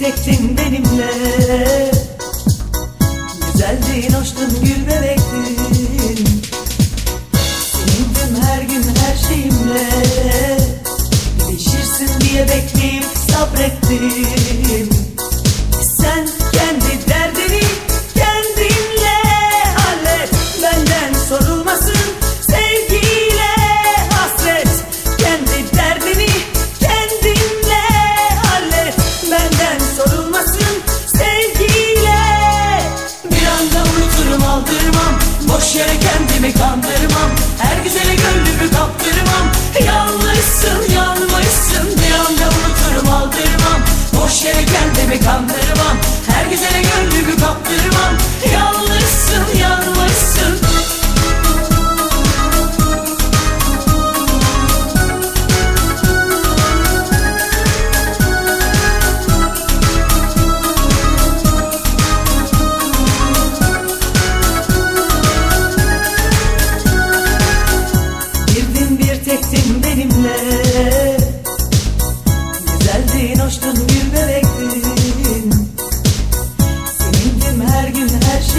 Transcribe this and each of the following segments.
tektin benimle. Güzeldin, hoştun, gül bebektin. Senindim her gün her şeyimle. Değişirsin diye bekleyip sabrettim yere kendimi kandırdım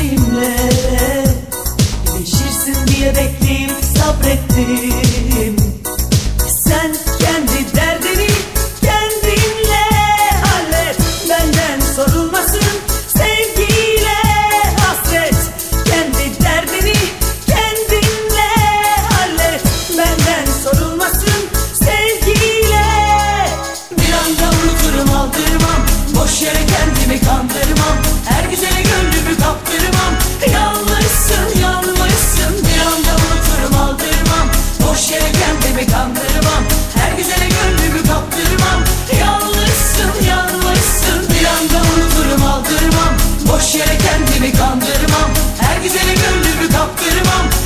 hissimle Değişirsin diye bekleyip sabrettim. Sen kendi derdini kendinle hallet. Benden sorulmasın sevgiyle hasret. Kendi derdini kendinle hallet. Benden sorulmasın sevgiyle. Bir anda unuturum aldırmam. Boş yere kendimi kandırmam. Her güzele gönül kaptırmam bir anda unuturum aldırmam. Boş yere kendimi kandırmam. Her güzele gönlümü kaptırmam. Yanlışsın yanmışsın bir anda unuturum aldırmam. Boş yere kendimi kandırmam. Her güzele gönlümü kaptırmam.